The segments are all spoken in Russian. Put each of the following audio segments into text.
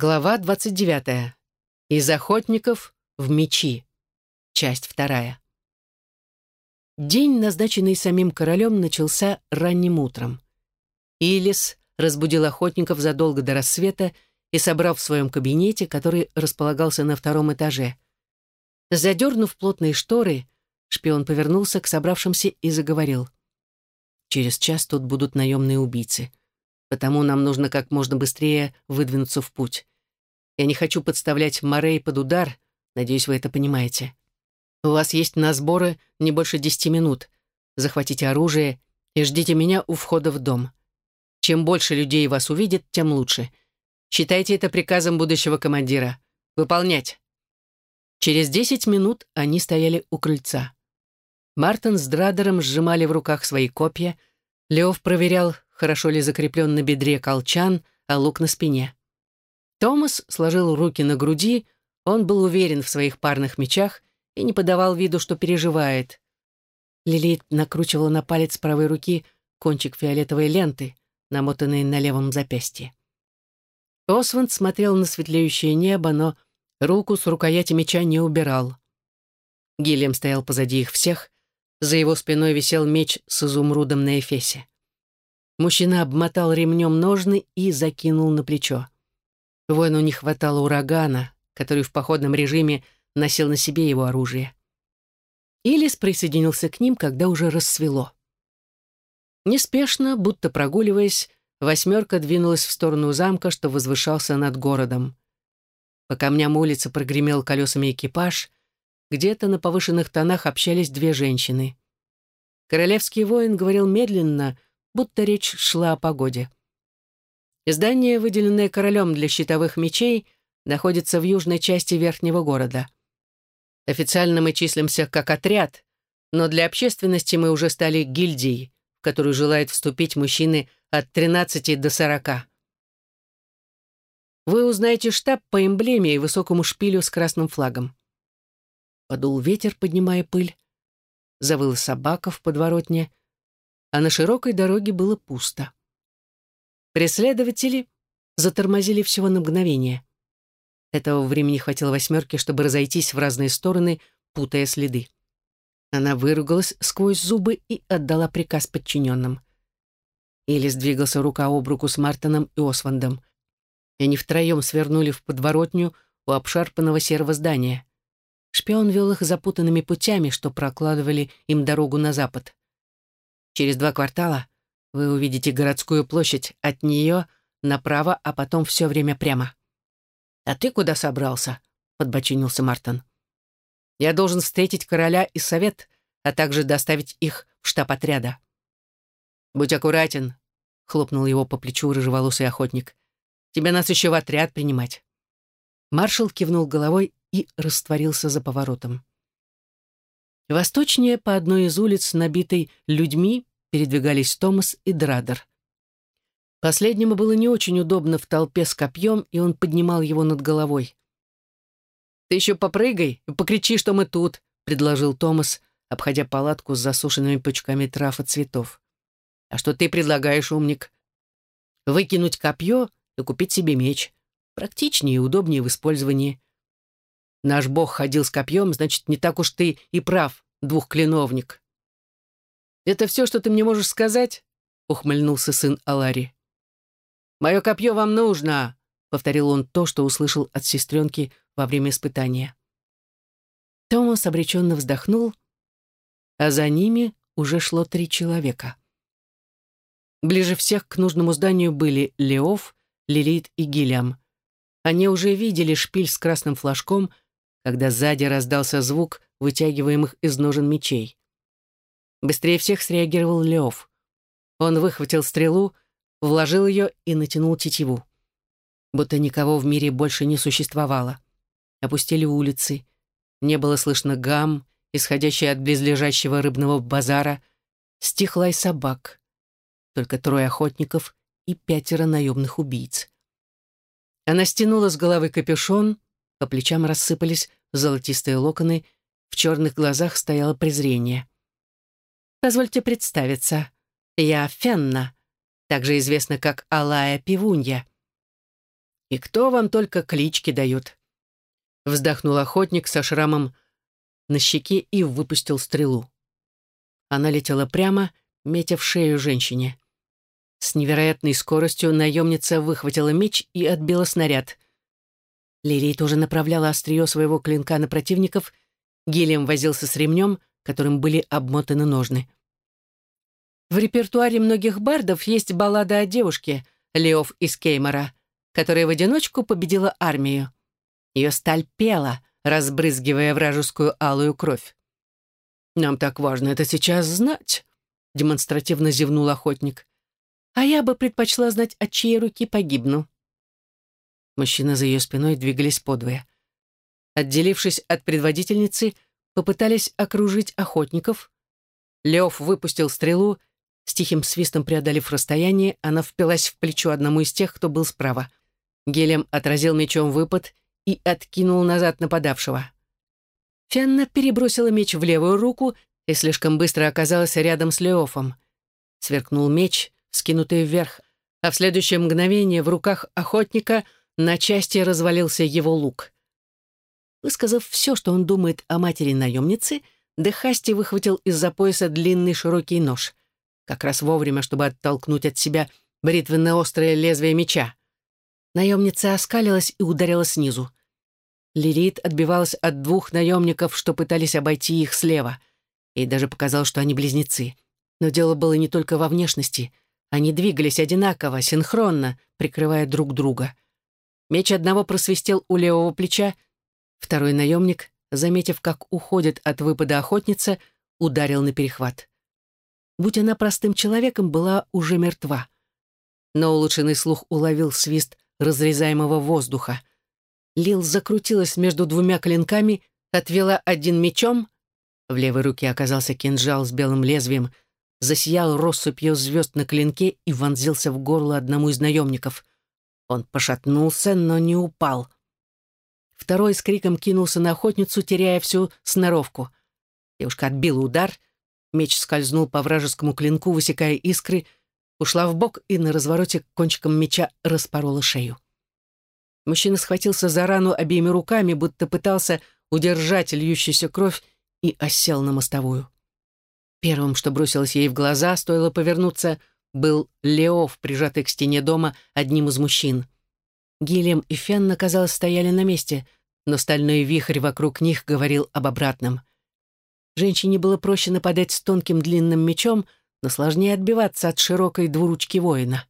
Глава 29. Из охотников в мечи. Часть вторая. День, назначенный самим королем, начался ранним утром. Илис разбудил охотников задолго до рассвета и собрал в своем кабинете, который располагался на втором этаже. Задернув плотные шторы, шпион повернулся к собравшимся и заговорил. «Через час тут будут наемные убийцы потому нам нужно как можно быстрее выдвинуться в путь. Я не хочу подставлять Морей под удар, надеюсь, вы это понимаете. У вас есть на сборы не больше десяти минут. Захватите оружие и ждите меня у входа в дом. Чем больше людей вас увидит, тем лучше. Считайте это приказом будущего командира. Выполнять. Через десять минут они стояли у крыльца. Мартин с Драдером сжимали в руках свои копья. Леов проверял, хорошо ли закреплен на бедре колчан, а лук на спине. Томас сложил руки на груди, он был уверен в своих парных мечах и не подавал виду, что переживает. Лилит накручивала на палец правой руки кончик фиолетовой ленты, намотанной на левом запястье. Осванд смотрел на светлеющее небо, но руку с рукояти меча не убирал. Гильям стоял позади их всех, за его спиной висел меч с изумрудом на эфесе. Мужчина обмотал ремнем ножны и закинул на плечо. Воину не хватало урагана, который в походном режиме носил на себе его оружие. Илис присоединился к ним, когда уже рассвело. Неспешно, будто прогуливаясь, восьмерка двинулась в сторону замка, что возвышался над городом. По камням улицы прогремел колесами экипаж, где-то на повышенных тонах общались две женщины. Королевский воин говорил медленно, будто речь шла о погоде. Здание, выделенное королем для щитовых мечей, находится в южной части верхнего города. Официально мы числимся как отряд, но для общественности мы уже стали гильдией, в которую желают вступить мужчины от 13 до 40. Вы узнаете штаб по эмблеме и высокому шпилю с красным флагом. Подул ветер, поднимая пыль. Завыла собака в подворотне а на широкой дороге было пусто. Преследователи затормозили всего на мгновение. Этого времени хватило восьмерке, чтобы разойтись в разные стороны, путая следы. Она выругалась сквозь зубы и отдала приказ подчиненным. Или сдвигался рука об руку с Мартином и Освандом. И они втроем свернули в подворотню у обшарпанного серого здания. Шпион вел их запутанными путями, что прокладывали им дорогу на запад. Через два квартала вы увидите городскую площадь от нее направо, а потом все время прямо. «А ты куда собрался?» — подбочинился Мартин. «Я должен встретить короля и совет, а также доставить их в штаб отряда». «Будь аккуратен», — хлопнул его по плечу рыжеволосый охотник. «Тебе нас еще в отряд принимать». Маршал кивнул головой и растворился за поворотом. Восточнее по одной из улиц, набитой людьми, передвигались Томас и Драдер. Последнему было не очень удобно в толпе с копьем, и он поднимал его над головой. «Ты еще попрыгай и покричи, что мы тут», — предложил Томас, обходя палатку с засушенными пучками трав и цветов. «А что ты предлагаешь, умник?» «Выкинуть копье и купить себе меч. Практичнее и удобнее в использовании. Наш бог ходил с копьем, значит, не так уж ты и прав, двухклиновник». «Это все, что ты мне можешь сказать?» — ухмыльнулся сын Алари. «Мое копье вам нужно!» — повторил он то, что услышал от сестренки во время испытания. Томас обреченно вздохнул, а за ними уже шло три человека. Ближе всех к нужному зданию были Леов, Лилит и Гилям. Они уже видели шпиль с красным флажком, когда сзади раздался звук вытягиваемых из ножен мечей. Быстрее всех среагировал Лев. Он выхватил стрелу, вложил ее и натянул тетиву. Будто никого в мире больше не существовало. Опустили улицы. Не было слышно гам, исходящий от близлежащего рыбного базара. Стих лай собак. Только трое охотников и пятеро наемных убийц. Она стянула с головы капюшон, по плечам рассыпались золотистые локоны, в черных глазах стояло презрение. Позвольте представиться. Я Фенна, также известна как Алая Пивунья. И кто вам только клички дают?» Вздохнул охотник со шрамом на щеке и выпустил стрелу. Она летела прямо, метя в шею женщине. С невероятной скоростью наемница выхватила меч и отбила снаряд. Лилий тоже направляла острие своего клинка на противников, Гелием возился с ремнем, которым были обмотаны ножны. В репертуаре многих бардов есть баллада о девушке, Леов из Кеймора, которая в одиночку победила армию. Ее сталь пела, разбрызгивая вражескую алую кровь. «Нам так важно это сейчас знать», — демонстративно зевнул охотник. «А я бы предпочла знать, от чьей руки погибну». Мужчины за ее спиной двигались подвое. Отделившись от предводительницы, попытались окружить охотников. Лев выпустил стрелу, с тихим свистом преодолев расстояние, она впилась в плечо одному из тех, кто был справа. Гелем отразил мечом выпад и откинул назад нападавшего. Фенна перебросила меч в левую руку и слишком быстро оказалась рядом с Леофом. Сверкнул меч, скинутый вверх, а в следующее мгновение в руках охотника на части развалился его лук. Высказав все, что он думает о матери наемницы, Дехасти выхватил из-за пояса длинный широкий нож, как раз вовремя, чтобы оттолкнуть от себя бритвенно-острое лезвие меча. Наемница оскалилась и ударила снизу. Лилит отбивалась от двух наемников, что пытались обойти их слева. И даже показал, что они близнецы. Но дело было не только во внешности. Они двигались одинаково, синхронно, прикрывая друг друга. Меч одного просвистел у левого плеча, второй наемник, заметив, как уходит от выпада охотница, ударил на перехват. Будь она простым человеком, была уже мертва. Но улучшенный слух уловил свист разрезаемого воздуха. Лил закрутилась между двумя клинками, отвела один мечом. В левой руке оказался кинжал с белым лезвием, засиял россыпью звезд на клинке и вонзился в горло одному из наемников. Он пошатнулся, но не упал. Второй с криком кинулся на охотницу, теряя всю сноровку. Девушка отбила удар, меч скользнул по вражескому клинку, высекая искры, ушла в бок и на развороте кончиком меча распорола шею. Мужчина схватился за рану обеими руками, будто пытался удержать льющуюся кровь и осел на мостовую. Первым, что бросилось ей в глаза, стоило повернуться, был Леов, прижатый к стене дома одним из мужчин. Гильям и Фенна, казалось, стояли на месте, но стальной вихрь вокруг них говорил об обратном. Женщине было проще нападать с тонким длинным мечом, но сложнее отбиваться от широкой двуручки воина.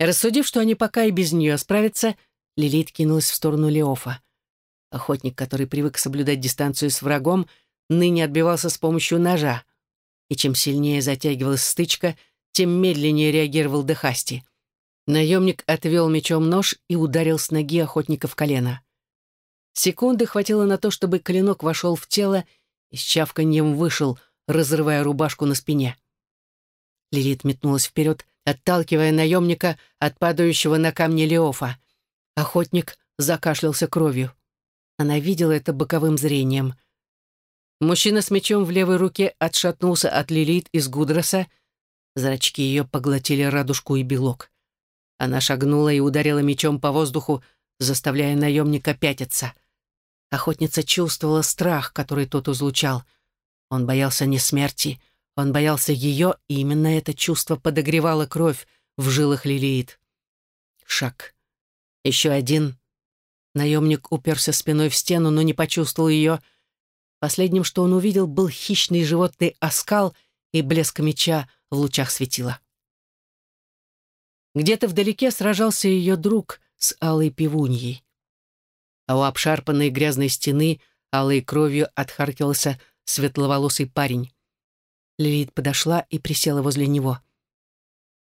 Рассудив, что они пока и без нее справятся, Лилит кинулась в сторону Леофа. Охотник, который привык соблюдать дистанцию с врагом, ныне отбивался с помощью ножа. И чем сильнее затягивалась стычка, тем медленнее реагировал Дехасти. Наемник отвел мечом нож и ударил с ноги охотника в колено. Секунды хватило на то, чтобы клинок вошел в тело и с чавканьем вышел, разрывая рубашку на спине. Лилит метнулась вперед, отталкивая наемника от падающего на камни Леофа. Охотник закашлялся кровью. Она видела это боковым зрением. Мужчина с мечом в левой руке отшатнулся от Лилит из Гудроса. Зрачки ее поглотили радужку и белок. Она шагнула и ударила мечом по воздуху, заставляя наемника пятиться. Охотница чувствовала страх, который тот излучал. Он боялся не смерти, он боялся ее, и именно это чувство подогревало кровь в жилах Лилиит. Шаг. Еще один. Наемник уперся спиной в стену, но не почувствовал ее. Последним, что он увидел, был хищный животный оскал и блеск меча в лучах светила. Где-то вдалеке сражался ее друг с алой пивуньей. А у обшарпанной грязной стены алой кровью отхаркивался светловолосый парень. Лилит подошла и присела возле него.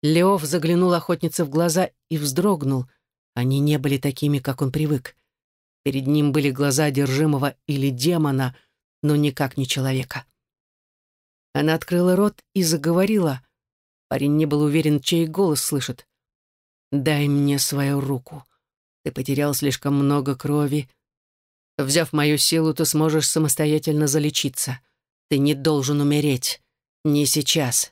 Леов заглянул охотнице в глаза и вздрогнул — они не были такими, как он привык. Перед ним были глаза одержимого или демона, но никак не человека. Она открыла рот и заговорила. Парень не был уверен, чей голос слышит. «Дай мне свою руку. Ты потерял слишком много крови. Взяв мою силу, ты сможешь самостоятельно залечиться. Ты не должен умереть. Не сейчас».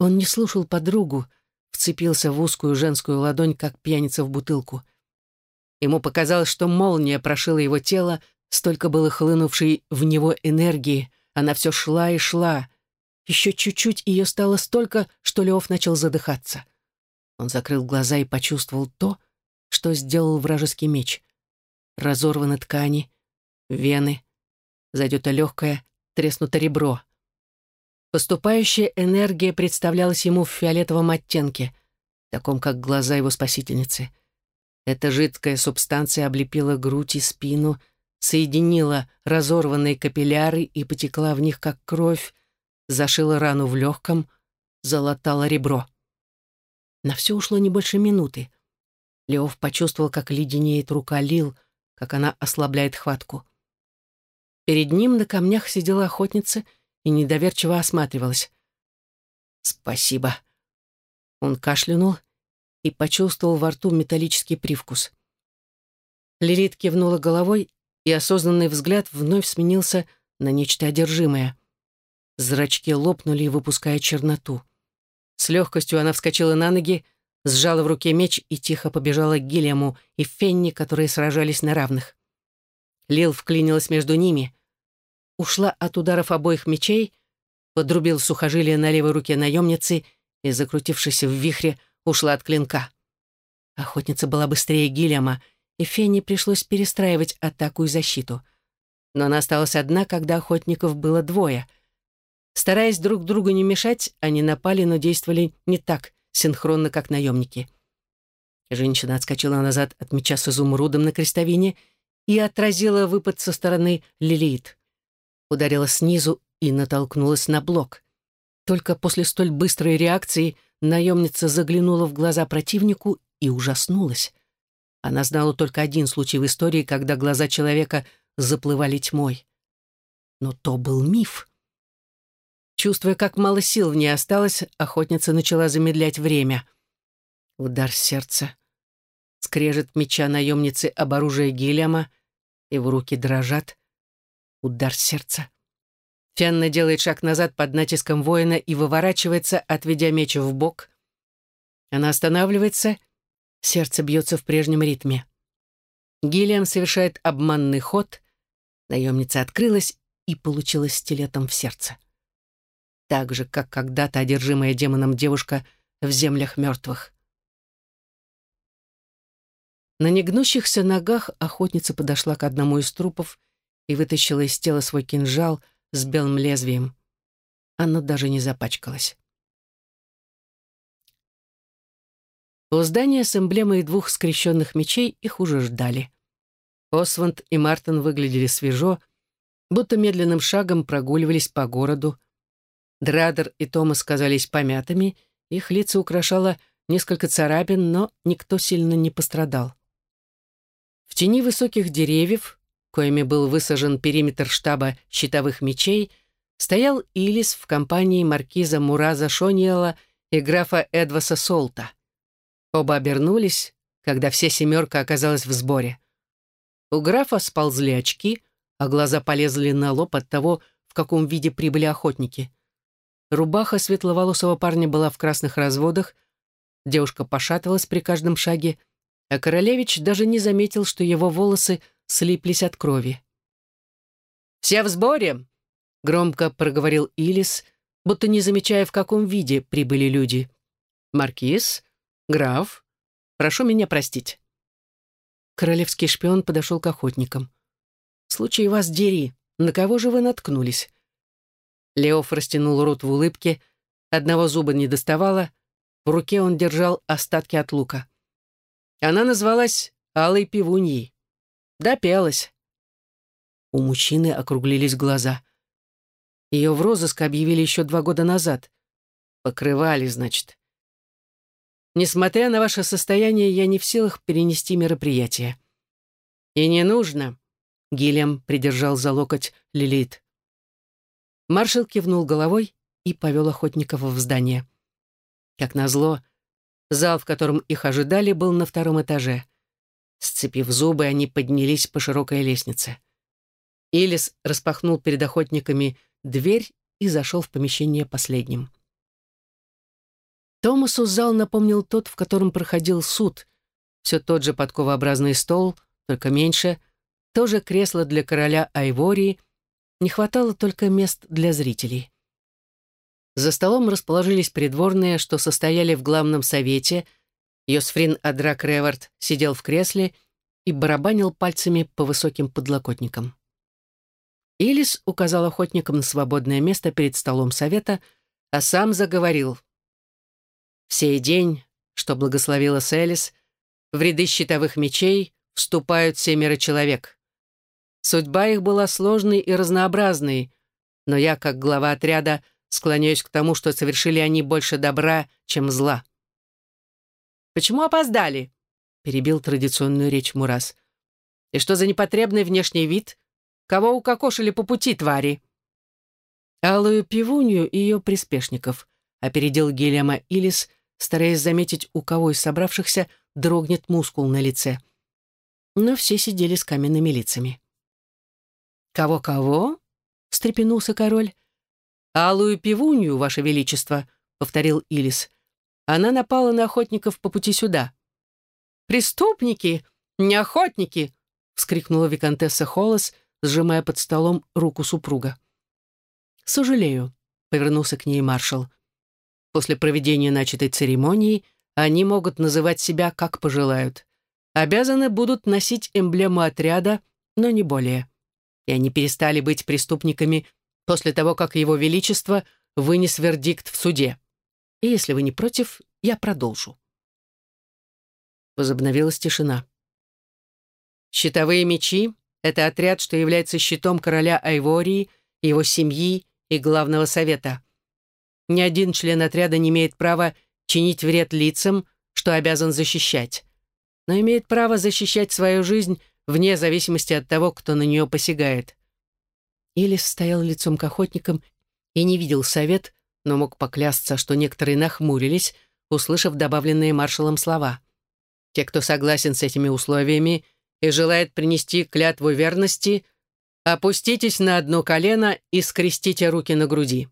Он не слушал подругу, вцепился в узкую женскую ладонь, как пьяница в бутылку. Ему показалось, что молния прошила его тело, столько было хлынувшей в него энергии. Она все шла и шла. Еще чуть-чуть ее стало столько, что Леов начал задыхаться. Он закрыл глаза и почувствовал то, что сделал вражеский меч. Разорваны ткани, вены, задето легкое, треснуто ребро. Поступающая энергия представлялась ему в фиолетовом оттенке, таком как глаза его спасительницы. Эта жидкая субстанция облепила грудь и спину, соединила разорванные капилляры и потекла в них, как кровь, зашила рану в легком, залатала ребро. На все ушло не больше минуты. Леов почувствовал, как леденеет рука Лил, как она ослабляет хватку. Перед ним на камнях сидела охотница и недоверчиво осматривалась. «Спасибо». Он кашлянул и почувствовал во рту металлический привкус. Лилит кивнула головой, и осознанный взгляд вновь сменился на нечто одержимое. Зрачки лопнули, выпуская черноту. С легкостью она вскочила на ноги, сжала в руке меч и тихо побежала к Гильяму и Фенни, которые сражались на равных. Лил вклинилась между ними, ушла от ударов обоих мечей, подрубил сухожилие на левой руке наемницы и, закрутившись в вихре, ушла от клинка. Охотница была быстрее Гильяма, и Фенни пришлось перестраивать атаку и защиту. Но она осталась одна, когда охотников было двое — Стараясь друг другу не мешать, они напали, но действовали не так синхронно, как наемники. Женщина отскочила назад от меча с изумрудом на крестовине и отразила выпад со стороны Лилит. Ударила снизу и натолкнулась на блок. Только после столь быстрой реакции наемница заглянула в глаза противнику и ужаснулась. Она знала только один случай в истории, когда глаза человека заплывали тьмой. Но то был миф. Чувствуя, как мало сил в ней осталось, охотница начала замедлять время. Удар сердца. Скрежет меча наемницы об оружие Гильяма, его руки дрожат. Удар сердца. Фенна делает шаг назад под натиском воина и выворачивается, отведя меч в бок. Она останавливается, сердце бьется в прежнем ритме. Гильям совершает обманный ход, наемница открылась и получила стилетом в сердце так же, как когда-то одержимая демоном девушка в землях мертвых. На негнущихся ногах охотница подошла к одному из трупов и вытащила из тела свой кинжал с белым лезвием. Оно даже не запачкалось. У здания с эмблемой двух скрещенных мечей их уже ждали. Осванд и Мартин выглядели свежо, будто медленным шагом прогуливались по городу, Драдер и Томас казались помятыми, их лица украшало несколько царапин, но никто сильно не пострадал. В тени высоких деревьев, коими был высажен периметр штаба щитовых мечей, стоял Илис в компании маркиза Мураза Шониела и графа Эдваса Солта. Оба обернулись, когда вся семерка оказалась в сборе. У графа сползли очки, а глаза полезли на лоб от того, в каком виде прибыли охотники — Рубаха светловолосого парня была в красных разводах, девушка пошатывалась при каждом шаге, а королевич даже не заметил, что его волосы слиплись от крови. «Все в сборе!» — громко проговорил Илис, будто не замечая, в каком виде прибыли люди. «Маркиз? Граф? Прошу меня простить». Королевский шпион подошел к охотникам. «Случай вас дери. На кого же вы наткнулись?» Леоф растянул рот в улыбке, одного зуба не доставало, в руке он держал остатки от лука. Она назвалась Алой Пивуньей. Допелась. У мужчины округлились глаза. Ее в розыск объявили еще два года назад. Покрывали, значит. Несмотря на ваше состояние, я не в силах перенести мероприятие. И не нужно. Гильям придержал за локоть Лилит. Маршал кивнул головой и повел охотников в здание. Как назло, зал, в котором их ожидали, был на втором этаже. Сцепив зубы, они поднялись по широкой лестнице. Илис распахнул перед охотниками дверь и зашел в помещение последним. Томасу зал напомнил тот, в котором проходил суд. Все тот же подковообразный стол, только меньше, тоже кресло для короля Айвории, не хватало только мест для зрителей. За столом расположились придворные, что состояли в главном совете. Йосфрин Адрак Ревард сидел в кресле и барабанил пальцами по высоким подлокотникам. Илис указал охотникам на свободное место перед столом совета, а сам заговорил. В сей день, что благословила Селис, в ряды щитовых мечей вступают семеро человек. Судьба их была сложной и разнообразной, но я, как глава отряда, склоняюсь к тому, что совершили они больше добра, чем зла. «Почему опоздали?» — перебил традиционную речь Мурас. «И что за непотребный внешний вид? Кого укокошили по пути, твари?» Алую пивунью и ее приспешников, опередил Гильяма Илис, стараясь заметить, у кого из собравшихся дрогнет мускул на лице. Но все сидели с каменными лицами. «Кого-кого?» — встрепенулся король. «Алую пивунью, ваше величество», — повторил Илис. «Она напала на охотников по пути сюда». «Преступники, не охотники!» — вскрикнула виконтесса Холос, сжимая под столом руку супруга. «Сожалею», — повернулся к ней маршал. «После проведения начатой церемонии они могут называть себя как пожелают. Обязаны будут носить эмблему отряда, но не более. И они перестали быть преступниками после того, как Его Величество вынес вердикт в суде. И если вы не против, я продолжу». Возобновилась тишина. «Щитовые мечи — это отряд, что является щитом короля Айвории, его семьи и главного совета. Ни один член отряда не имеет права чинить вред лицам, что обязан защищать, но имеет право защищать свою жизнь вне зависимости от того, кто на нее посягает. Илис стоял лицом к охотникам и не видел совет, но мог поклясться, что некоторые нахмурились, услышав добавленные маршалом слова. Те, кто согласен с этими условиями и желает принести клятву верности, опуститесь на одно колено и скрестите руки на груди.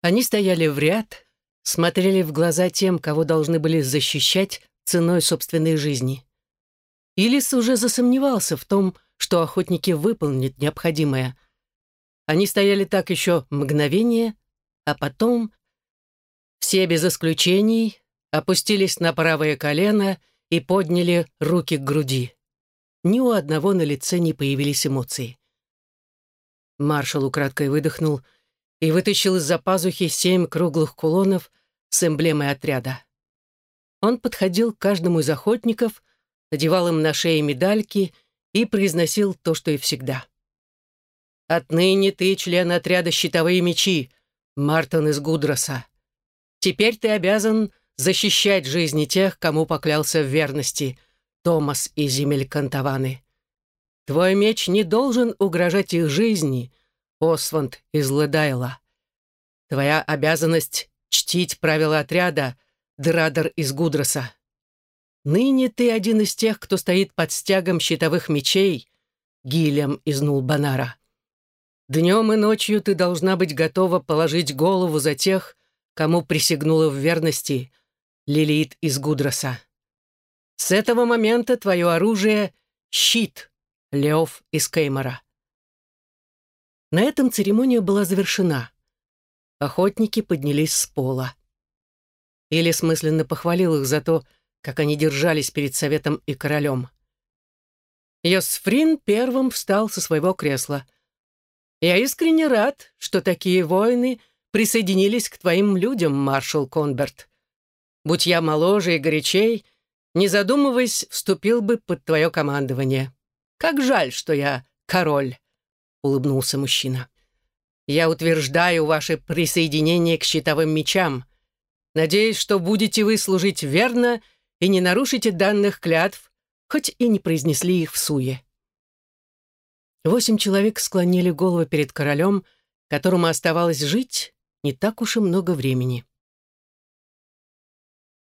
Они стояли в ряд, смотрели в глаза тем, кого должны были защищать ценой собственной жизни. Илис уже засомневался в том, что охотники выполнят необходимое — они стояли так еще мгновение, а потом все без исключений опустились на правое колено и подняли руки к груди. Ни у одного на лице не появились эмоции. Маршал украдкой выдохнул и вытащил из-за пазухи семь круглых кулонов с эмблемой отряда. Он подходил к каждому из охотников, надевал им на шеи медальки и произносил то, что и всегда. Отныне ты член отряда «Щитовые мечи», Мартин из Гудроса. Теперь ты обязан защищать жизни тех, кому поклялся в верности, Томас и земель Кантаваны. Твой меч не должен угрожать их жизни, Осванд из Ледайла. Твоя обязанность — чтить правила отряда, Драдер из Гудроса. Ныне ты один из тех, кто стоит под стягом щитовых мечей, Гилем из Нулбанара. Днем и ночью ты должна быть готова положить голову за тех, кому присягнула в верности Лилит из Гудроса. С этого момента твое оружие — щит, Леов из Кеймора. На этом церемония была завершена. Охотники поднялись с пола. Или смысленно похвалил их за то, как они держались перед советом и королем. Йосфрин первым встал со своего кресла — я искренне рад, что такие воины присоединились к твоим людям, маршал Конберт. Будь я моложе и горячей, не задумываясь, вступил бы под твое командование. Как жаль, что я король, — улыбнулся мужчина. Я утверждаю ваше присоединение к щитовым мечам. Надеюсь, что будете вы служить верно и не нарушите данных клятв, хоть и не произнесли их в суе. Восемь человек склонили головы перед королем, которому оставалось жить не так уж и много времени.